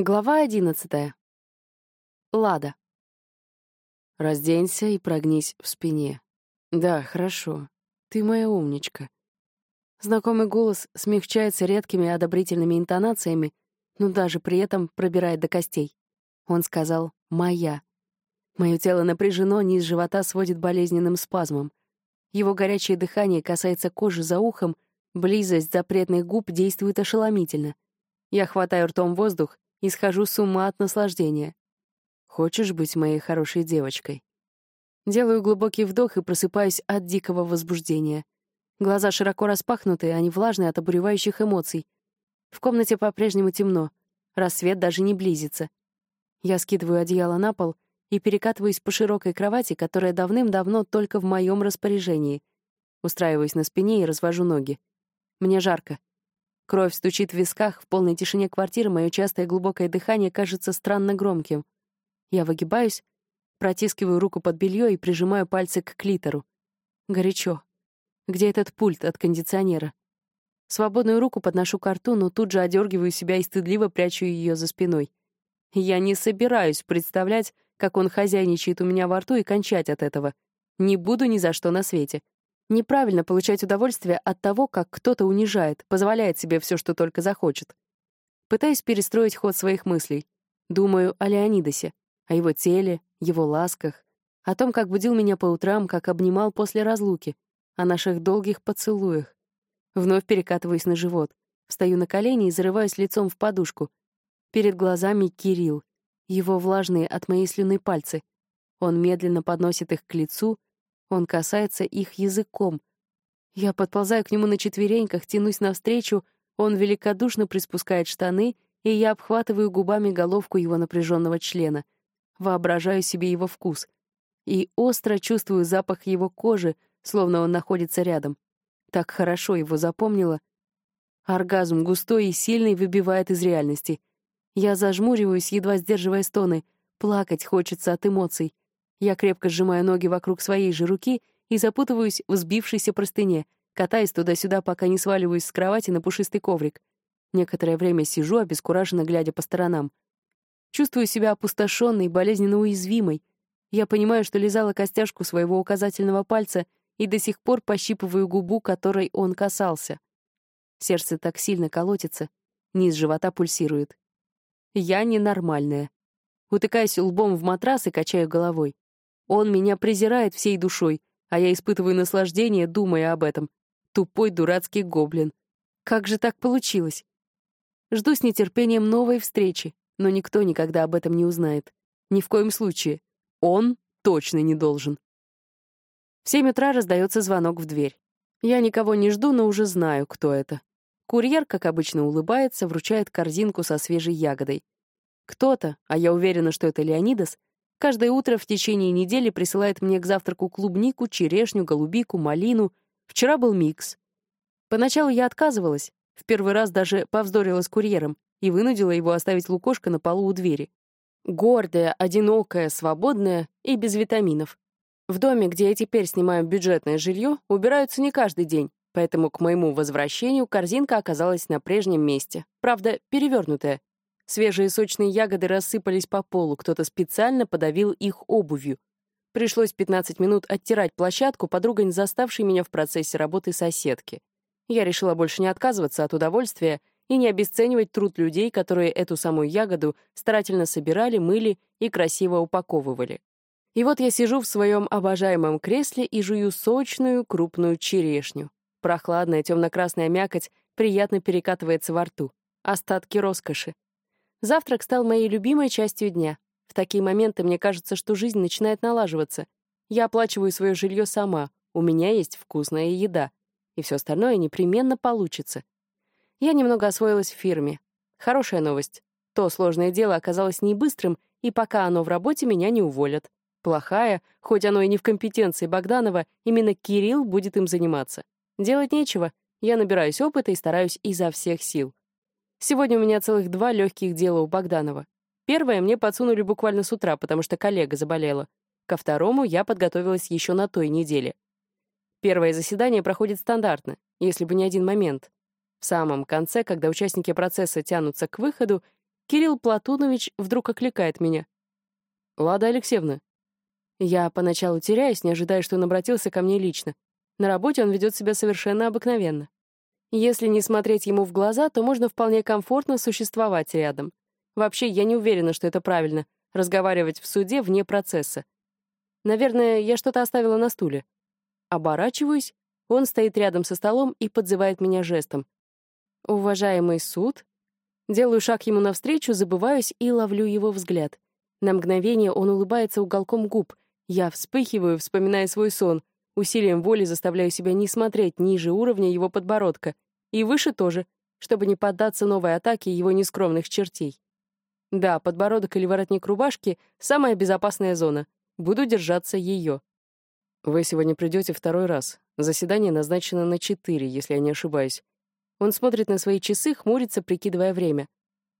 Глава одиннадцатая. Лада. Разденься и прогнись в спине. Да, хорошо. Ты моя умничка. Знакомый голос смягчается редкими одобрительными интонациями, но даже при этом пробирает до костей. Он сказал «моя». Мое тело напряжено, низ живота сводит болезненным спазмом. Его горячее дыхание касается кожи за ухом, близость запретных губ действует ошеломительно. Я хватаю ртом воздух и схожу с ума от наслаждения. Хочешь быть моей хорошей девочкой? Делаю глубокий вдох и просыпаюсь от дикого возбуждения. Глаза широко распахнуты, они влажные от обуревающих эмоций. В комнате по-прежнему темно. Рассвет даже не близится. Я скидываю одеяло на пол и перекатываюсь по широкой кровати, которая давным-давно только в моем распоряжении. Устраиваюсь на спине и развожу ноги. Мне жарко. Кровь стучит в висках, в полной тишине квартиры мое частое глубокое дыхание кажется странно громким. Я выгибаюсь, протискиваю руку под белье и прижимаю пальцы к клитору. Горячо. Где этот пульт от кондиционера? Свободную руку подношу к рту, но тут же одергиваю себя и стыдливо прячу ее за спиной. Я не собираюсь представлять, как он хозяйничает у меня во рту и кончать от этого. Не буду ни за что на свете. Неправильно получать удовольствие от того, как кто-то унижает, позволяет себе все, что только захочет. Пытаюсь перестроить ход своих мыслей. Думаю о Леонидосе, о его теле, его ласках, о том, как будил меня по утрам, как обнимал после разлуки, о наших долгих поцелуях. Вновь перекатываюсь на живот, встаю на колени и зарываюсь лицом в подушку. Перед глазами Кирилл, его влажные от моей слюны пальцы. Он медленно подносит их к лицу, он касается их языком. Я подползаю к нему на четвереньках, тянусь навстречу, он великодушно приспускает штаны, и я обхватываю губами головку его напряженного члена. Воображаю себе его вкус. И остро чувствую запах его кожи, словно он находится рядом. Так хорошо его запомнила. Оргазм густой и сильный выбивает из реальности. Я зажмуриваюсь, едва сдерживая стоны. Плакать хочется от эмоций. Я крепко сжимаю ноги вокруг своей же руки и запутываюсь в сбившейся простыне, катаясь туда-сюда, пока не сваливаюсь с кровати на пушистый коврик. Некоторое время сижу, обескураженно глядя по сторонам. Чувствую себя опустошенной, болезненно уязвимой. Я понимаю, что лизала костяшку своего указательного пальца и до сих пор пощипываю губу, которой он касался. Сердце так сильно колотится, низ живота пульсирует. Я ненормальная. Утыкаюсь лбом в матрас и качаю головой. Он меня презирает всей душой, а я испытываю наслаждение, думая об этом. Тупой дурацкий гоблин. Как же так получилось? Жду с нетерпением новой встречи, но никто никогда об этом не узнает. Ни в коем случае. Он точно не должен. В семь утра раздается звонок в дверь. Я никого не жду, но уже знаю, кто это. Курьер, как обычно, улыбается, вручает корзинку со свежей ягодой. Кто-то, а я уверена, что это Леонидас, Каждое утро в течение недели присылает мне к завтраку клубнику, черешню, голубику, малину. Вчера был микс. Поначалу я отказывалась, в первый раз даже повздорила с курьером и вынудила его оставить лукошко на полу у двери. Гордая, одинокая, свободная и без витаминов. В доме, где я теперь снимаю бюджетное жилье, убираются не каждый день, поэтому к моему возвращению корзинка оказалась на прежнем месте. Правда, перевернутая, Свежие сочные ягоды рассыпались по полу, кто-то специально подавил их обувью. Пришлось 15 минут оттирать площадку, подруга не заставшей меня в процессе работы соседки. Я решила больше не отказываться от удовольствия и не обесценивать труд людей, которые эту самую ягоду старательно собирали, мыли и красиво упаковывали. И вот я сижу в своем обожаемом кресле и жую сочную крупную черешню. Прохладная темно-красная мякоть приятно перекатывается во рту. Остатки роскоши. Завтрак стал моей любимой частью дня. В такие моменты мне кажется, что жизнь начинает налаживаться. Я оплачиваю свое жилье сама, у меня есть вкусная еда, и все остальное непременно получится. Я немного освоилась в фирме. Хорошая новость. То сложное дело оказалось не быстрым, и пока оно в работе, меня не уволят. Плохая, хоть оно и не в компетенции Богданова, именно Кирилл будет им заниматься. Делать нечего. Я набираюсь опыта и стараюсь изо всех сил. Сегодня у меня целых два легких дела у Богданова. Первое мне подсунули буквально с утра, потому что коллега заболела. Ко второму я подготовилась еще на той неделе. Первое заседание проходит стандартно, если бы не один момент. В самом конце, когда участники процесса тянутся к выходу, Кирилл Платунович вдруг окликает меня. «Лада Алексеевна». Я поначалу теряюсь, не ожидая, что он обратился ко мне лично. На работе он ведет себя совершенно обыкновенно. Если не смотреть ему в глаза, то можно вполне комфортно существовать рядом. Вообще, я не уверена, что это правильно — разговаривать в суде вне процесса. Наверное, я что-то оставила на стуле. Оборачиваюсь, он стоит рядом со столом и подзывает меня жестом. «Уважаемый суд?» Делаю шаг ему навстречу, забываюсь и ловлю его взгляд. На мгновение он улыбается уголком губ. Я вспыхиваю, вспоминая свой сон. Усилием воли заставляю себя не смотреть ниже уровня его подбородка. И выше тоже, чтобы не поддаться новой атаке его нескромных чертей. Да, подбородок или воротник рубашки — самая безопасная зона. Буду держаться ее. Вы сегодня придете второй раз. Заседание назначено на четыре, если я не ошибаюсь. Он смотрит на свои часы, хмурится, прикидывая время.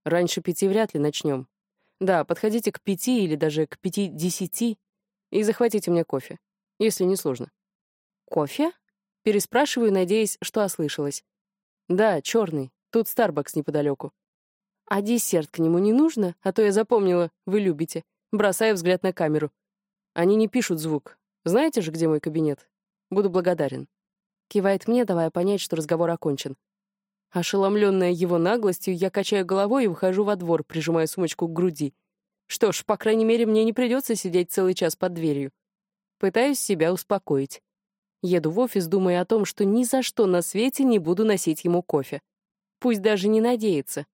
Раньше пяти вряд ли начнем. Да, подходите к пяти или даже к пяти-десяти и захватите мне кофе, если не сложно. Кофе? Переспрашиваю, надеясь, что ослышалась. Да, черный. Тут Старбакс неподалеку. А десерт к нему не нужно? А то я запомнила, вы любите. Бросаю взгляд на камеру. Они не пишут звук. Знаете же, где мой кабинет? Буду благодарен. Кивает мне, давая понять, что разговор окончен. Ошеломленная его наглостью, я качаю головой и выхожу во двор, прижимая сумочку к груди. Что ж, по крайней мере, мне не придется сидеть целый час под дверью. Пытаюсь себя успокоить. Еду в офис, думая о том, что ни за что на свете не буду носить ему кофе. Пусть даже не надеется.